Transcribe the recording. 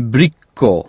briscoe